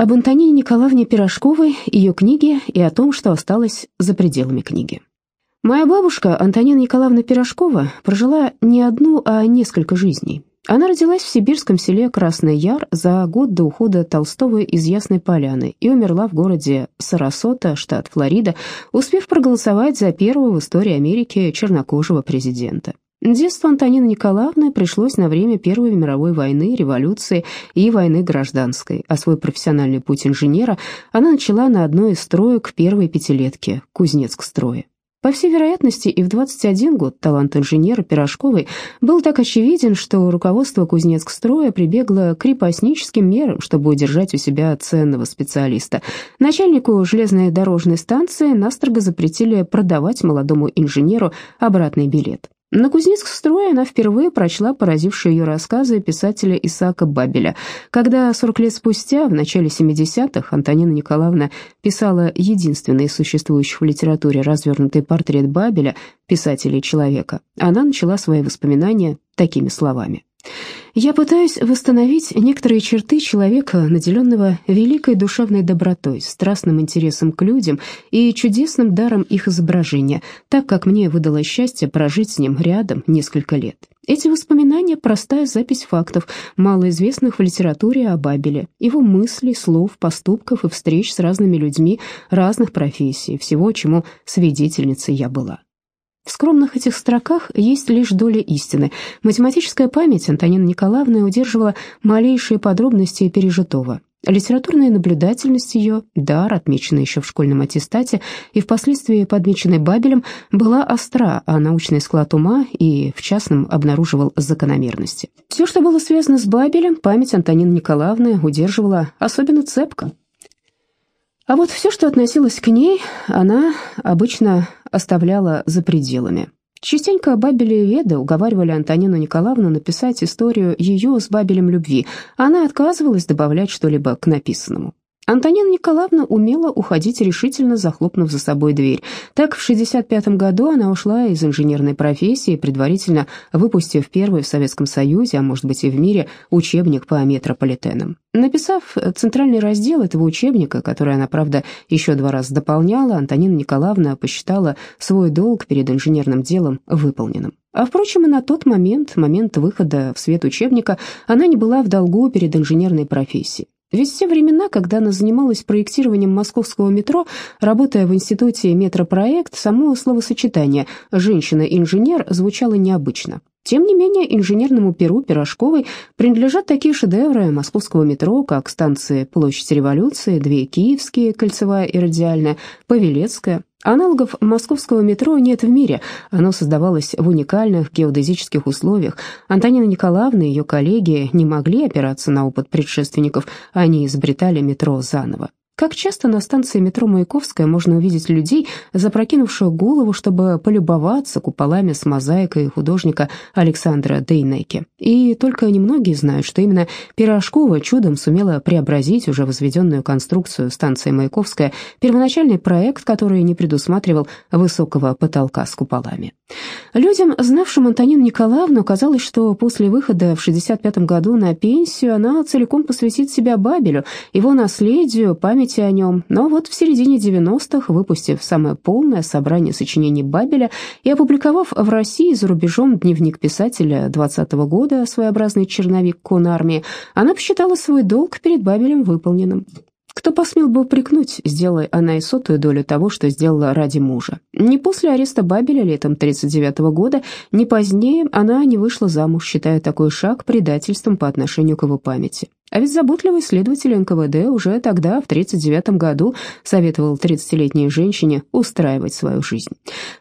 об Антонине Николаевне Пирожковой, ее книге и о том, что осталось за пределами книги. Моя бабушка, Антонина Николаевна Пирожкова, прожила не одну, а несколько жизней. Она родилась в сибирском селе Красный Яр за год до ухода Толстого из Ясной Поляны и умерла в городе Сарасота, штат Флорида, успев проголосовать за первого в истории Америки чернокожего президента. Детство Антонины Николаевны пришлось на время Первой мировой войны, революции и войны гражданской, а свой профессиональный путь инженера она начала на одной из строек первой пятилетки – Кузнецк-строе. По всей вероятности, и в 21 год талант инженера Пирожковой был так очевиден, что руководство Кузнецк-строя прибегло к крепостническим мерам, чтобы удержать у себя ценного специалиста. Начальнику железной дорожной станции настрого запретили продавать молодому инженеру обратный билет. На Кузнецк-строе она впервые прочла поразившие ее рассказы писателя Исаака Бабеля. Когда 40 лет спустя, в начале 70-х, Антонина Николаевна писала единственный из существующих в литературе развернутый портрет Бабеля, писателя и человека, она начала свои воспоминания такими словами. Я пытаюсь восстановить некоторые черты человека, наделенного великой душевной добротой, страстным интересом к людям и чудесным даром их изображения, так как мне выдалось счастье прожить с ним рядом несколько лет. Эти воспоминания – простая запись фактов, малоизвестных в литературе о Бабеле, его мыслей, слов, поступков и встреч с разными людьми разных профессий, всего, чему свидетельницей я была. В скромных этих строках есть лишь доля истины. Математическая память Антонина Николаевна удерживала малейшие подробности пережитого. Литературная наблюдательность ее, дар, отмеченный еще в школьном аттестате и впоследствии подмеченный Бабелем, была остра, а научный склад ума и в частном обнаруживал закономерности. Все, что было связано с Бабелем, память Антонины Николаевны удерживала особенно цепко. А вот все, что относилось к ней, она обычно оставляла за пределами. Частенько Бабели и Веда уговаривали Антонину Николаевну написать историю ее с Бабелем любви. Она отказывалась добавлять что-либо к написанному. Антонина Николаевна умела уходить решительно, захлопнув за собой дверь. Так, в 65 году она ушла из инженерной профессии, предварительно выпустив первый в Советском Союзе, а может быть и в мире, учебник по метрополитенам. Написав центральный раздел этого учебника, который она, правда, еще два раза дополняла, Антонина Николаевна посчитала свой долг перед инженерным делом выполненным. А, впрочем, и на тот момент, момент выхода в свет учебника, она не была в долгу перед инженерной профессией. Ведь в те времена, когда она занималась проектированием московского метро, работая в институте метропроект, само словосочетание «женщина-инженер» звучало необычно. Тем не менее, инженерному перу Пирожковой принадлежат такие шедевры московского метро, как станции Площадь Революции, две киевские, кольцевая и радиальная, Павелецкая, Аналогов московского метро нет в мире, оно создавалось в уникальных геодезических условиях. Антонина Николаевна и ее коллеги не могли опираться на опыт предшественников, они изобретали метро заново. Как часто на станции метро Маяковская можно увидеть людей, запрокинувших голову, чтобы полюбоваться куполами с мозаикой художника Александра Дейнеки. И только немногие знают, что именно Пирожкова чудом сумела преобразить уже возведенную конструкцию станции Маяковская, первоначальный проект, который не предусматривал высокого потолка с куполами. Людям, знавшим Антонину Николаевну, казалось, что после выхода в 65 году на пенсию она целиком посвятит себя Бабелю, его наследию, памяти памяти о нем, но вот в середине 90-х, выпустив самое полное собрание сочинений Бабеля и опубликовав в России за рубежом дневник писателя 20 -го года, своеобразный черновик конармии, она посчитала свой долг перед Бабелем выполненным. Кто посмел бы упрекнуть, сделая она и сотую долю того, что сделала ради мужа. Ни после ареста Бабеля летом 39 -го года, ни позднее она не вышла замуж, считая такой шаг предательством по отношению к его памяти. А ведь заботливый следователь НКВД уже тогда, в 1939 году, советовал 30-летней женщине устраивать свою жизнь.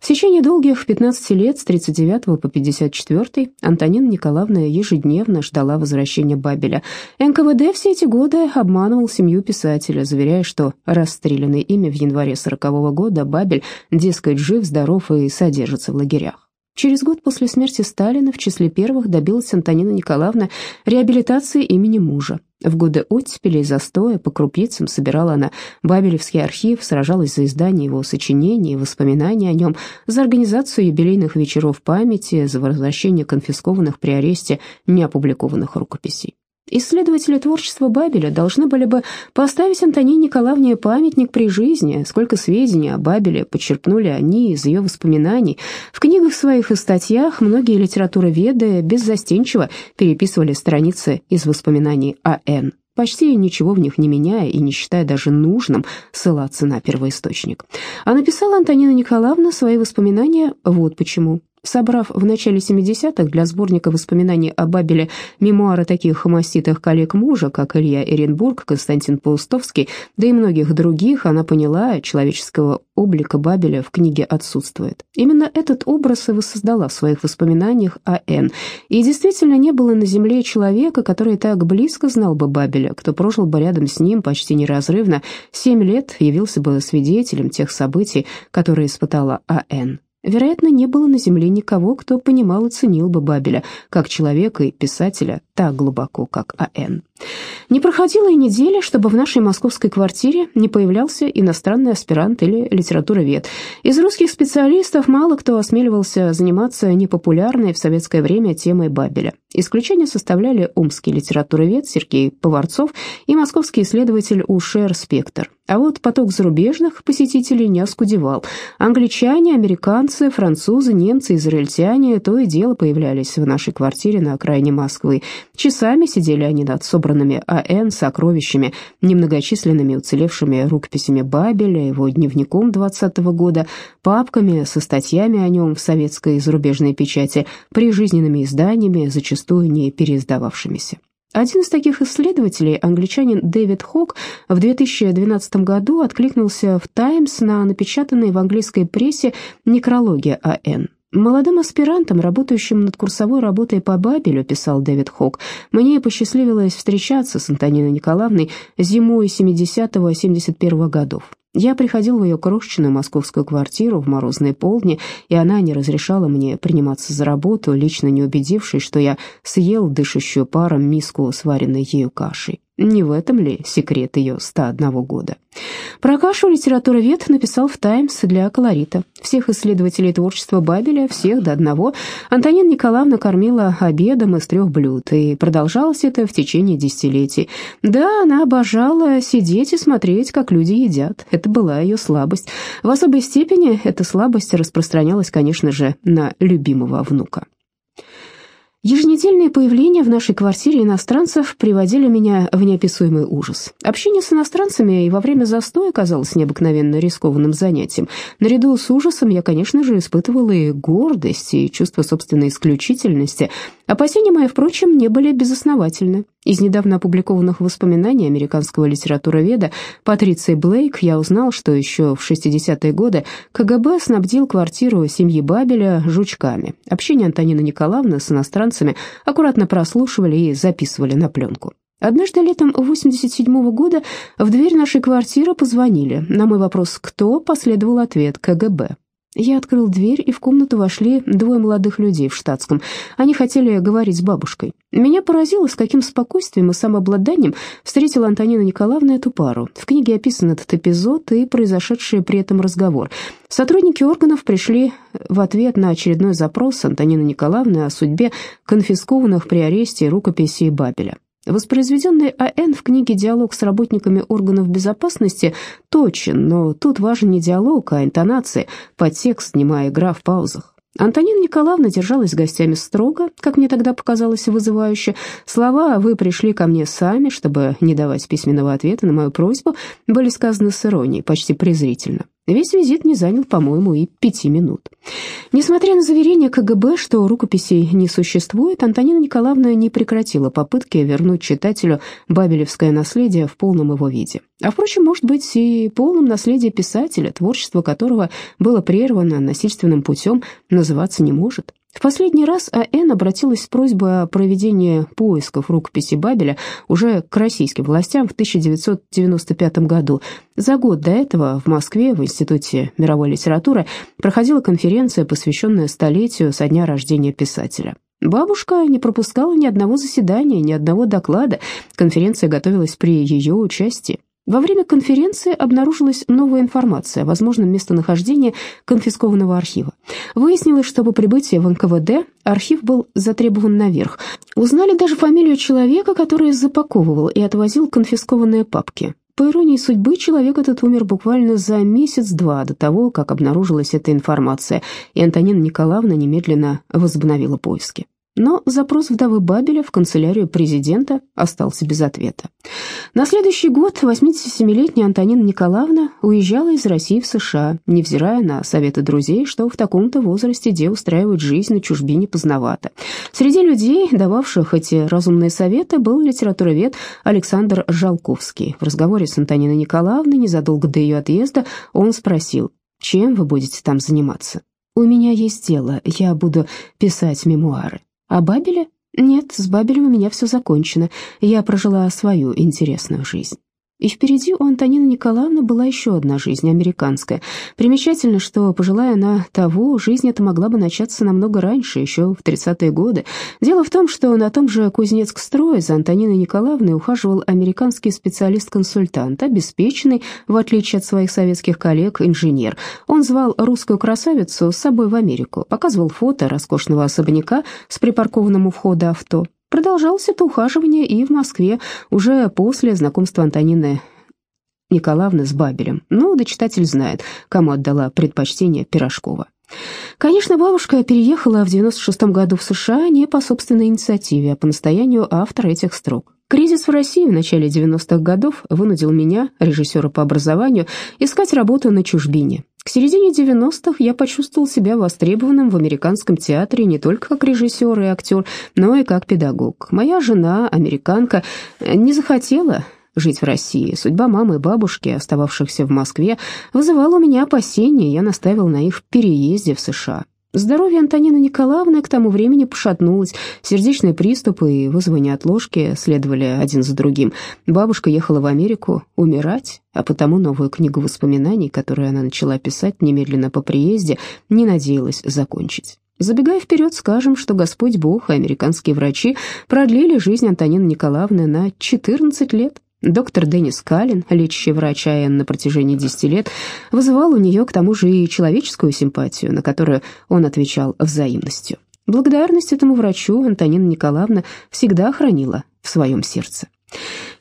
В течение долгих 15 лет, с 39 по 54, Антонина Николаевна ежедневно ждала возвращения Бабеля. НКВД все эти годы обманывал семью писателя, заверяя, что расстрелянный ими в январе 40 -го года Бабель, дескать, жив, здоров и содержится в лагерях. Через год после смерти Сталина в числе первых добилась Антонина Николаевна реабилитации имени мужа. В годы оттепели и застоя по крупицам собирала она Бабелевский архив, сражалась за издание его сочинений и воспоминаний о нем, за организацию юбилейных вечеров памяти, за возвращение конфискованных при аресте неопубликованных рукописей. Исследователи творчества Бабеля должны были бы поставить Антонине Николаевне памятник при жизни, сколько сведений о Бабеле подчеркнули они из ее воспоминаний. В книгах своих и статьях многие литературоведы беззастенчиво переписывали страницы из воспоминаний А.Н., почти ничего в них не меняя и не считая даже нужным ссылаться на первоисточник. А написала Антонина Николаевна свои воспоминания вот почему. Собрав в начале 70-х для сборника воспоминаний о Бабеле мемуары таких маститых коллег мужа, как Илья Эренбург, Константин Паустовский, да и многих других, она поняла, человеческого облика Бабеля в книге отсутствует. Именно этот образ и воссоздала в своих воспоминаниях о Н. И действительно не было на земле человека, который так близко знал бы Бабеля, кто прожил бы рядом с ним почти неразрывно, семь лет явился бы свидетелем тех событий, которые испытала А.Н. Вероятно, не было на земле никого, кто понимал и ценил бы Бабеля как человека и писателя так глубоко, как А.Н. Не проходило и недели, чтобы в нашей московской квартире не появлялся иностранный аспирант или литературовед. Из русских специалистов мало кто осмеливался заниматься непопулярной в советское время темой Бабеля. Исключение составляли омский литературовед Сергей Поварцов и московский исследователь Ушер Спектр. А вот поток зарубежных посетителей не оскудевал. Англичане, американцы, французы, немцы, израильтяне то и дело появлялись в нашей квартире на окраине Москвы. Часами сидели они над собранными АН сокровищами, немногочисленными уцелевшими рукописями Бабеля, его дневником 20 -го года, папками со статьями о нем в советской и зарубежной печати, прижизненными изданиями, зачастую не переиздававшимися. Один из таких исследователей, англичанин Дэвид Хок, в 2012 году откликнулся в «Таймс» на напечатанной в английской прессе некрологи А.Н. «Молодым аспирантам, работающим над курсовой работой по Бабелю, писал Дэвид Хок, мне посчастливилось встречаться с Антониной Николаевной зимой 70-71 годов. Я приходил в ее крошечную московскую квартиру в морозные полдни, и она не разрешала мне приниматься за работу, лично не убедившись, что я съел дышащую паром миску сваренной ею кашей. Не в этом ли секрет ее 101 года? Про кашу литературовед написал в «Таймс» для колорита. Всех исследователей творчества Бабеля, всех до одного, Антонина Николаевна кормила обедом из трех блюд, и продолжалось это в течение десятилетий. Да, она обожала сидеть и смотреть, как люди едят. Это была ее слабость. В особой степени эта слабость распространялась, конечно же, на любимого внука. Еженедельные появления в нашей квартире иностранцев приводили меня в неописуемый ужас. Общение с иностранцами и во время застоя казалось необыкновенно рискованным занятием. Наряду с ужасом я, конечно же, испытывала и гордость, и чувство собственной исключительности. Опасения мои, впрочем, не были безосновательны. Из недавно опубликованных воспоминаний американского литературоведа Патриции Блейк я узнал, что еще в 60-е годы КГБ снабдил квартиру семьи Бабеля жучками. Общение Антонины Николаевны с иностранцами аккуратно прослушивали и записывали на пленку. Однажды летом 87 -го года в дверь нашей квартиры позвонили. На мой вопрос «Кто?» последовал ответ «КГБ». Я открыл дверь, и в комнату вошли двое молодых людей в штатском. Они хотели говорить с бабушкой. Меня поразило, с каким спокойствием и самообладанием встретила Антонина Николаевна эту пару. В книге описан этот эпизод и произошедший при этом разговор. Сотрудники органов пришли в ответ на очередной запрос Антонины Николаевны о судьбе конфискованных при аресте рукописей Бабеля. Воспроизведенный А.Н. в книге «Диалог с работниками органов безопасности» точен, но тут важен не диалог, а интонация, подтекст, немая игра в паузах. Антонина Николаевна держалась с гостями строго, как мне тогда показалось вызывающе. Слова «вы пришли ко мне сами, чтобы не давать письменного ответа на мою просьбу» были сказаны с иронией, почти презрительно. Весь визит не занял, по-моему, и пяти минут. Несмотря на заверение КГБ, что рукописей не существует, Антонина Николаевна не прекратила попытки вернуть читателю бабелевское наследие в полном его виде. А, впрочем, может быть, и полном наследие писателя, творчество которого было прервано насильственным путем, называться не может. В последний раз А.Н. обратилась с просьбой о проведении поисков рукописи Бабеля уже к российским властям в 1995 году. За год до этого в Москве в Институте мировой литературы проходила конференция, посвященная столетию со дня рождения писателя. Бабушка не пропускала ни одного заседания, ни одного доклада. Конференция готовилась при ее участии. Во время конференции обнаружилась новая информация о возможном местонахождении конфискованного архива. Выяснилось, что по прибытии в НКВД архив был затребован наверх. Узнали даже фамилию человека, который запаковывал и отвозил конфискованные папки. По иронии судьбы, человек этот умер буквально за месяц-два до того, как обнаружилась эта информация, и Антонина Николаевна немедленно возобновила поиски. Но запрос вдовы Бабеля в канцелярию президента остался без ответа. На следующий год 87-летняя Антонина Николаевна уезжала из России в США, невзирая на советы друзей, что в таком-то возрасте де устраивать жизнь на чужбине поздновато. Среди людей, дававших эти разумные советы, был литературовед Александр Жалковский. В разговоре с Антониной Николаевной незадолго до ее отъезда он спросил, «Чем вы будете там заниматься?» «У меня есть дело, я буду писать мемуары». А Бабеле? Нет, с Бабелем у меня все закончено. Я прожила свою интересную жизнь. И впереди у Антонины Николаевны была еще одна жизнь, американская. Примечательно, что, пожелая она того, жизнь эта могла бы начаться намного раньше, еще в 30-е годы. Дело в том, что на том же Кузнецк-строе за Антониной Николаевной ухаживал американский специалист-консультант, обеспеченный, в отличие от своих советских коллег, инженер. Он звал русскую красавицу с собой в Америку, показывал фото роскошного особняка с припаркованным у входа авто. Продолжалось это ухаживание и в Москве, уже после знакомства Антонины Николаевны с Бабелем. Но да читатель знает, кому отдала предпочтение Пирожкова. Конечно, бабушка переехала в 96 году в США не по собственной инициативе, а по настоянию автора этих строк. Кризис в России в начале 90-х годов вынудил меня, режиссера по образованию, искать работу на чужбине. К середине 90-х я почувствовал себя востребованным в американском театре не только как режиссер и актер, но и как педагог. Моя жена, американка, не захотела жить в России. Судьба мамы и бабушки, остававшихся в Москве, вызывала у меня опасения, я настаивал на их переезде в США. Здоровье Антонины Николаевны к тому времени пошатнулось. Сердечные приступы и вызовы неотложки следовали один за другим. Бабушка ехала в Америку умирать, а потому новую книгу воспоминаний, которую она начала писать немедленно по приезде, не надеялась закончить. Забегая вперед, скажем, что Господь Бог и американские врачи продлили жизнь Антонины Николаевны на 14 лет. Доктор Деннис Каллен, лечащий врач АН на протяжении 10 лет, вызывал у нее к тому же и человеческую симпатию, на которую он отвечал взаимностью. Благодарность этому врачу Антонина Николаевна всегда хранила в своем сердце.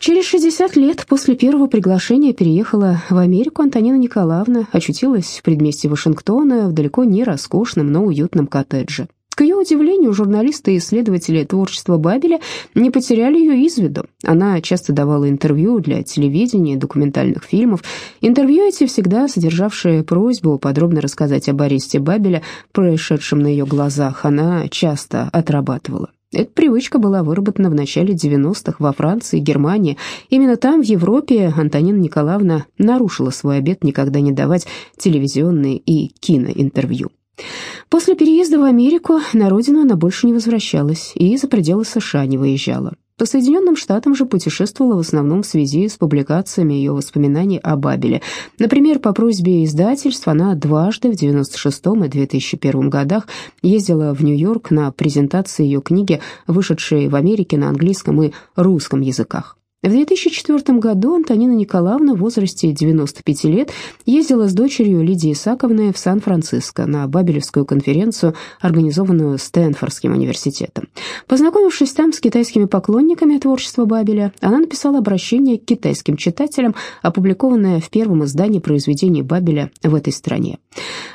Через 60 лет после первого приглашения переехала в Америку Антонина Николаевна, очутилась в предместье Вашингтона в далеко не роскошном, но уютном коттедже. К ее удивлению, журналисты и исследователи творчества Бабеля не потеряли ее из виду. Она часто давала интервью для телевидения и документальных фильмов. Интервью эти, всегда содержавшие просьбу подробно рассказать об аресте Бабеля, происшедшем на ее глазах, она часто отрабатывала. Эта привычка была выработана в начале 90-х во Франции и Германии. Именно там, в Европе, Антонина Николаевна нарушила свой обет никогда не давать телевизионные и киноинтервью. После переезда в Америку на родину она больше не возвращалась и за пределы США не выезжала. По Соединенным Штатам же путешествовала в основном в связи с публикациями ее воспоминаний о Бабеле. Например, по просьбе издательств она дважды в 96 и 2001 годах ездила в Нью-Йорк на презентации ее книги, вышедшей в Америке на английском и русском языках. В 2004 году Антонина Николаевна в возрасте 95 лет ездила с дочерью Лидией Исаковной в Сан-Франциско на Бабелевскую конференцию, организованную Стэнфордским университетом. Познакомившись там с китайскими поклонниками творчества Бабеля, она написала обращение к китайским читателям, опубликованное в первом издании произведений Бабеля в этой стране.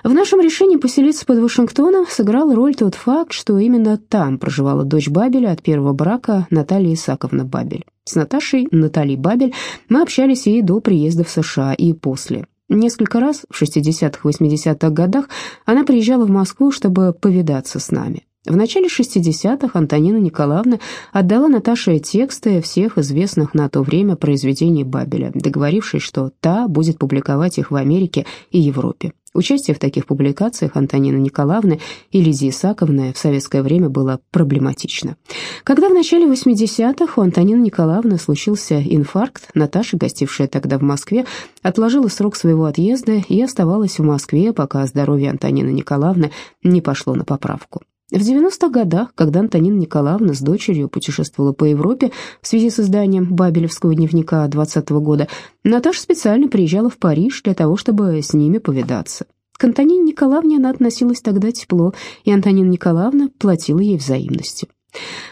В нашем решении поселиться под Вашингтоном сыграл роль тот факт, что именно там проживала дочь Бабеля от первого брака Наталья Исаковна Бабель. С Наташей, Натальей Бабель, мы общались и до приезда в США, и после. Несколько раз в 60-80-х годах она приезжала в Москву, чтобы повидаться с нами. В начале 60-х Антонина Николаевна отдала Наташе тексты всех известных на то время произведений Бабеля, договорившись, что та будет публиковать их в Америке и Европе. Участие в таких публикациях Антонины Николаевны и Лидии Исаковны в советское время было проблематично. Когда в начале 80-х у Антонины Николаевны случился инфаркт, Наташа, гостившая тогда в Москве, отложила срок своего отъезда и оставалась в Москве, пока здоровье Антонины Николаевны не пошло на поправку. В 90-х годах, когда Антонина Николаевна с дочерью путешествовала по Европе в связи с изданием Бабелевского дневника 20 -го года, Наташа специально приезжала в Париж для того, чтобы с ними повидаться. К Антонине Николаевне она относилась тогда тепло, и Антонина Николаевна платила ей взаимностью.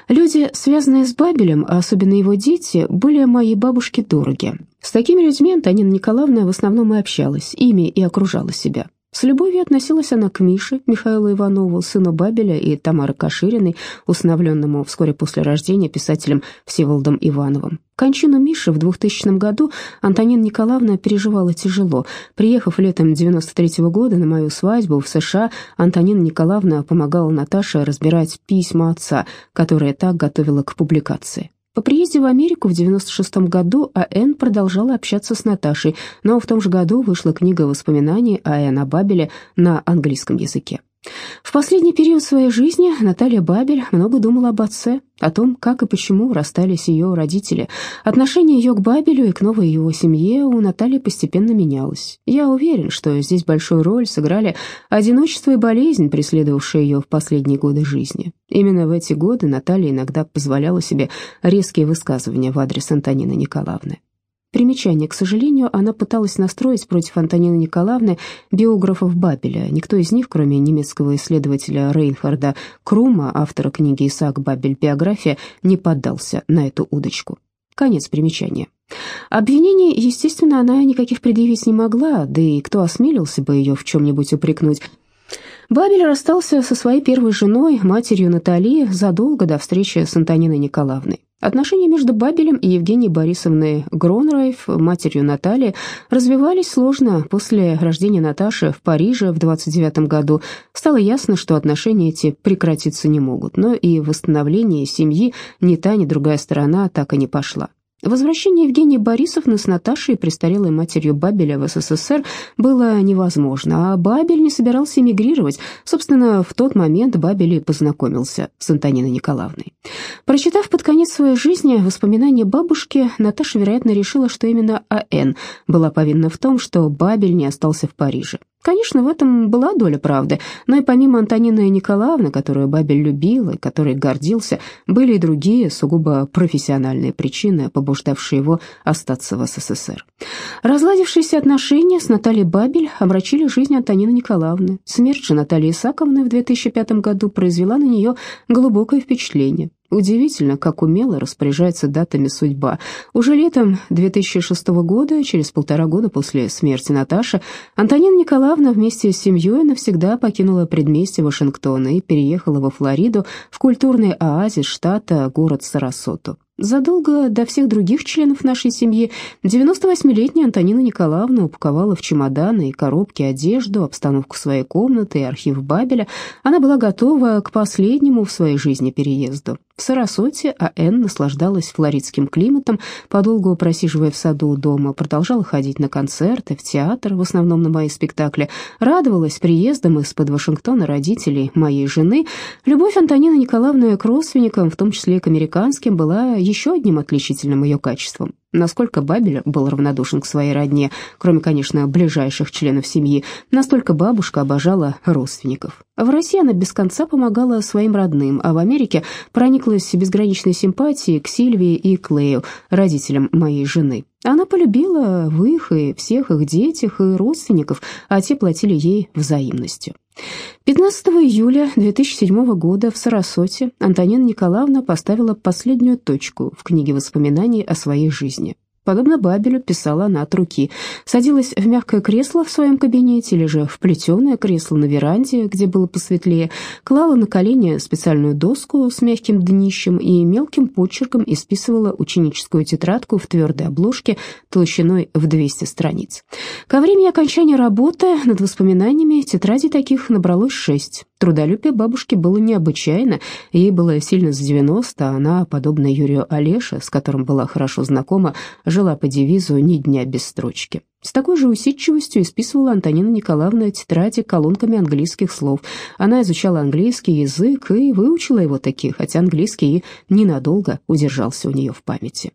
Люди, связанные с Бабелем, а особенно его дети, были моей бабушке дороги. С такими людьми Антонина Николаевна в основном и общалась, ими и окружала себя. С любовью относилась она к Мише, Михаилу Иванову, сыну Бабеля и Тамары Кашириной, усыновленному вскоре после рождения писателем Всеволодом Ивановым. Кончину Миши в 2000 году Антонина Николаевна переживала тяжело. Приехав летом 93 -го года на мою свадьбу в США, Антонина Николаевна помогала Наташе разбирать письма отца, которые так готовила к публикации. По приезде в Америку в 96 году А.Н. продолжала общаться с Наташей, но в том же году вышла книга воспоминаний А.Н. о Бабеле на английском языке. В последний период своей жизни Наталья Бабель много думала об отце, о том, как и почему расстались ее родители. Отношение ее к Бабелю и к новой его семье у Натальи постепенно менялось. Я уверен, что здесь большую роль сыграли одиночество и болезнь, преследовавшие ее в последние годы жизни. Именно в эти годы Наталья иногда позволяла себе резкие высказывания в адрес Антонины Николаевны. Примечание. К сожалению, она пыталась настроить против Антонины Николаевны биографов Бабеля. Никто из них, кроме немецкого исследователя Рейнхарда Крума, автора книги «Исаак Бабель. Биография», не поддался на эту удочку. Конец примечания. Обвинений, естественно, она никаких предъявить не могла, да и кто осмелился бы ее в чем-нибудь упрекнуть. Бабель расстался со своей первой женой, матерью Натальи, задолго до встречи с Антониной Николаевной. Отношения между Бабелем и Евгенией Борисовной Гронрайф, матерью Натальи, развивались сложно. После рождения Наташи в Париже в 29 году стало ясно, что отношения эти прекратиться не могут, но и восстановление семьи ни та, ни другая сторона так и не пошла. Возвращение Евгении Борисовны с Наташей, престарелой матерью Бабеля в СССР, было невозможно, а Бабель не собирался эмигрировать. Собственно, в тот момент Бабель и познакомился с Антониной Николаевной. Прочитав под конец своей жизни воспоминания бабушки, Наташа, вероятно, решила, что именно А.Н. была повинна в том, что Бабель не остался в Париже. Конечно, в этом была доля правды, но и помимо Антонины Николаевны, которую Бабель любил и которой гордился, были и другие, сугубо профессиональные причины, побуждавшие его остаться в СССР. Разладившиеся отношения с Натальей Бабель омрачили жизнь Антонины Николаевны. Смерть же Натальи Исаковны в 2005 году произвела на нее глубокое впечатление. Удивительно, как умело распоряжается датами судьба. Уже летом 2006 года, через полтора года после смерти Наташи, Антонина Николаевна вместе с семьей навсегда покинула предместье Вашингтона и переехала во Флориду, в культурный оазис штата, город Сарасоту. Задолго до всех других членов нашей семьи 98-летняя Антонина Николаевна упаковала в чемоданы и коробки одежду, обстановку своей комнаты и архив Бабеля. Она была готова к последнему в своей жизни переезду. В Сарасоте А.Н. наслаждалась флоридским климатом, подолгу просиживая в саду дома, продолжала ходить на концерты, в театр, в основном на мои спектакли, радовалась приездам из-под Вашингтона родителей моей жены. Любовь Антонины Николаевны к родственникам, в том числе к американским, была еще одним отличительным ее качеством. Насколько Бабель был равнодушен к своей родне, кроме, конечно, ближайших членов семьи, настолько бабушка обожала родственников. В России она без конца помогала своим родным, а в Америке прониклась безграничной симпатией к Сильвии и Клею, родителям моей жены. Она полюбила в их и всех их детях и родственников, а те платили ей взаимностью. 15 июля 2007 года в Сарасоте Антонина Николаевна поставила последнюю точку в книге воспоминаний о своей жизни. Подобно Бабелю, писала она от руки. Садилась в мягкое кресло в своем кабинете или же в плетеное кресло на веранде, где было посветлее, клала на колени специальную доску с мягким днищем и мелким почерком исписывала ученическую тетрадку в твердой обложке толщиной в 200 страниц. Ко времени окончания работы над воспоминаниями тетрадей таких набралось шесть. Трудолюбие бабушки было необычайно, ей было сильно за 90, а она, подобно Юрию Олеше, с которым была хорошо знакома, жила по девизу «ни дня без строчки». С такой же усидчивостью исписывала Антонина Николаевна тетради колонками английских слов. Она изучала английский язык и выучила его таки, хотя английский ненадолго удержался у нее в памяти.